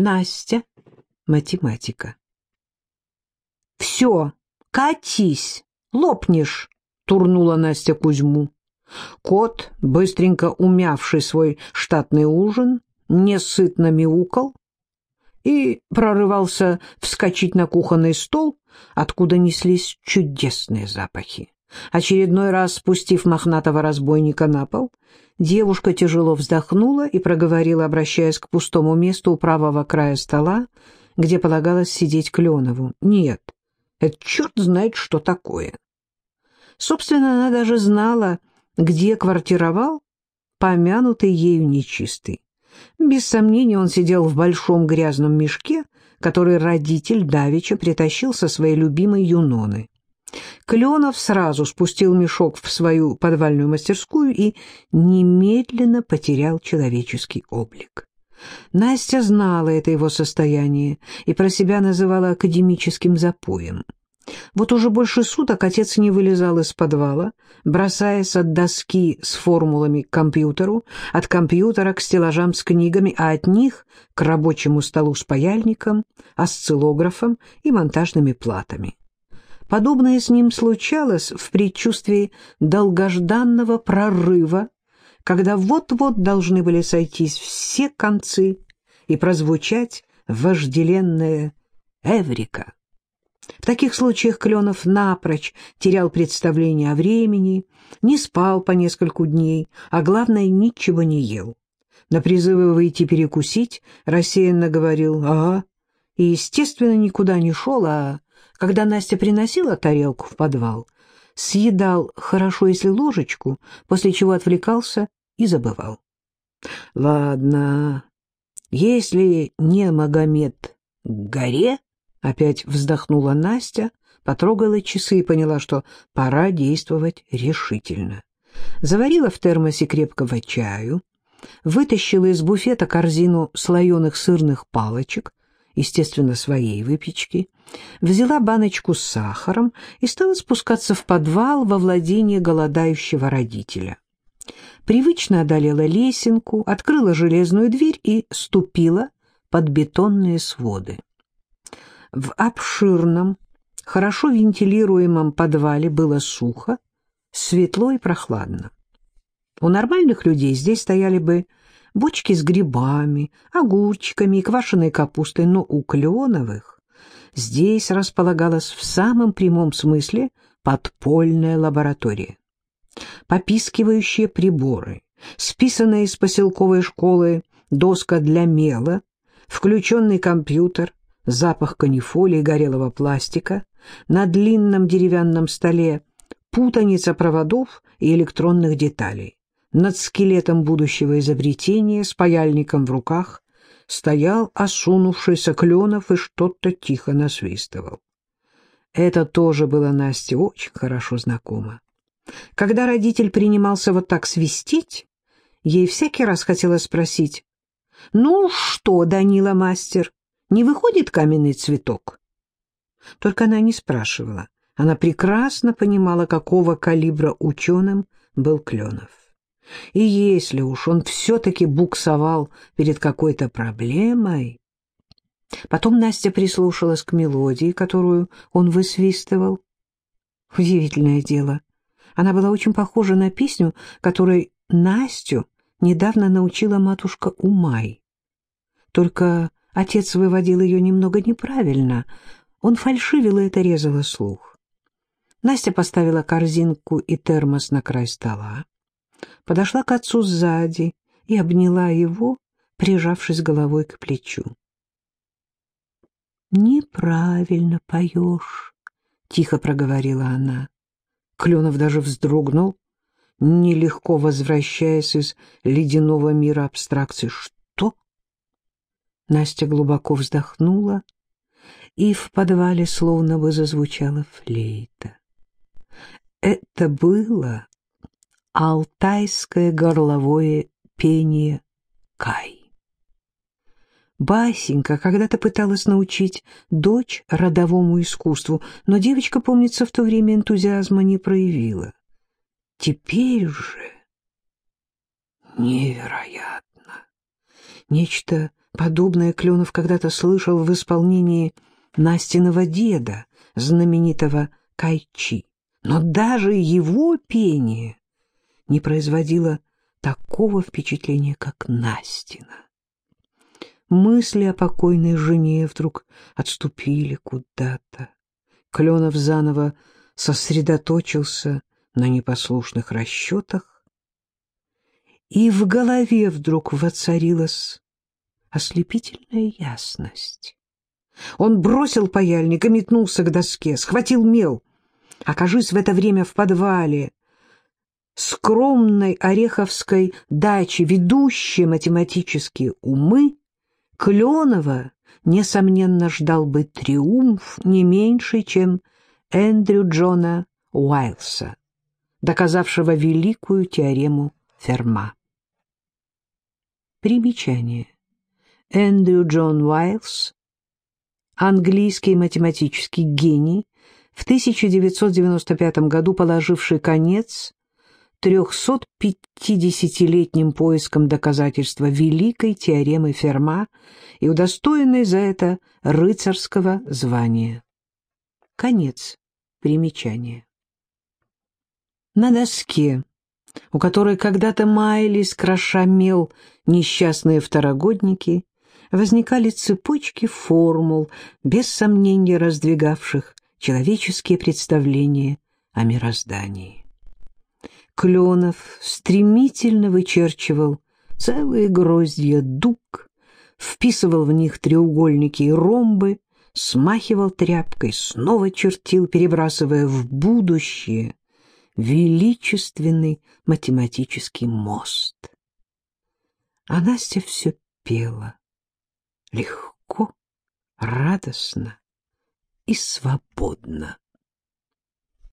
Настя, математика. «Все, катись, лопнешь!» — турнула Настя Кузьму. Кот, быстренько умявший свой штатный ужин, несытно мяукал и прорывался вскочить на кухонный стол, откуда неслись чудесные запахи. Очередной раз спустив мохнатого разбойника на пол, девушка тяжело вздохнула и проговорила, обращаясь к пустому месту у правого края стола, где полагалось сидеть Кленову. «Нет, это черт знает, что такое». Собственно, она даже знала, где квартировал помянутый ею нечистый. Без сомнения, он сидел в большом грязном мешке, который родитель Давича притащил со своей любимой Юноны. Кленов сразу спустил мешок в свою подвальную мастерскую и немедленно потерял человеческий облик. Настя знала это его состояние и про себя называла академическим запоем. Вот уже больше суток отец не вылезал из подвала, бросаясь от доски с формулами к компьютеру, от компьютера к стеллажам с книгами, а от них к рабочему столу с паяльником, осциллографом и монтажными платами. Подобное с ним случалось в предчувствии долгожданного прорыва, когда вот-вот должны были сойтись все концы и прозвучать вожделенное «Эврика». В таких случаях Кленов напрочь терял представление о времени, не спал по нескольку дней, а главное, ничего не ел. На призывы выйти перекусить рассеянно говорил «ага», и, естественно, никуда не шел, а когда Настя приносила тарелку в подвал, съедал хорошо, если ложечку, после чего отвлекался и забывал. Ладно, если не Магомед к горе, опять вздохнула Настя, потрогала часы и поняла, что пора действовать решительно. Заварила в термосе крепкого чаю, вытащила из буфета корзину слоеных сырных палочек, естественно, своей выпечки, взяла баночку с сахаром и стала спускаться в подвал во владение голодающего родителя. Привычно одолела лесенку, открыла железную дверь и ступила под бетонные своды. В обширном, хорошо вентилируемом подвале было сухо, светло и прохладно. У нормальных людей здесь стояли бы бочки с грибами, огурчиками и квашеной капустой, но у Кленовых здесь располагалась в самом прямом смысле подпольная лаборатория. Попискивающие приборы, списанная из поселковой школы доска для мела, включенный компьютер, запах канифоли и горелого пластика, на длинном деревянном столе путаница проводов и электронных деталей. Над скелетом будущего изобретения с паяльником в руках стоял осунувшийся Кленов и что-то тихо насвистывал. Это тоже было Насте очень хорошо знакомо. Когда родитель принимался вот так свистеть, ей всякий раз хотелось спросить, «Ну что, Данила мастер, не выходит каменный цветок?» Только она не спрашивала. Она прекрасно понимала, какого калибра ученым был Кленов. И если уж он все-таки буксовал перед какой-то проблемой... Потом Настя прислушалась к мелодии, которую он высвистывал. Удивительное дело. Она была очень похожа на песню, которой Настю недавно научила матушка Умай. Только отец выводил ее немного неправильно. Он фальшивил, и это резало слух. Настя поставила корзинку и термос на край стола подошла к отцу сзади и обняла его, прижавшись головой к плечу. «Неправильно поешь», — тихо проговорила она. Кленов даже вздрогнул, нелегко возвращаясь из ледяного мира абстракции. «Что?» Настя глубоко вздохнула, и в подвале словно бы зазвучала флейта. Это было алтайское горловое пение Кай. Басенька когда-то пыталась научить дочь родовому искусству, но девочка, помнится, в то время энтузиазма не проявила. Теперь же невероятно. Нечто Подобное Кленов когда-то слышал в исполнении Настиного деда, знаменитого Кайчи. Но даже его пение не производило такого впечатления, как Настина. Мысли о покойной жене вдруг отступили куда-то. Кленов заново сосредоточился на непослушных расчетах, и в голове вдруг воцарилась ослепительная ясность. Он бросил паяльник и метнулся к доске, схватил мел. Окажись в это время в подвале скромной ореховской дачи ведущие математические умы, Кленова, несомненно, ждал бы триумф не меньше, чем Эндрю Джона Уайлса, доказавшего великую теорему Ферма. Примечание. Эндрю Джон Уайлс, английский математический гений, в 1995 году положивший конец 350-летним поискам доказательства великой теоремы Ферма и удостоенный за это рыцарского звания. Конец примечания. На доске, у которой когда-то маялись, кроша мел несчастные второгодники, возникали цепочки формул, без сомнения раздвигавших человеческие представления о мироздании. Кленов стремительно вычерчивал целые гроздья дуг, вписывал в них треугольники и ромбы, смахивал тряпкой, снова чертил, перебрасывая в будущее величественный математический мост. А Настя все пела, легко, радостно и свободно.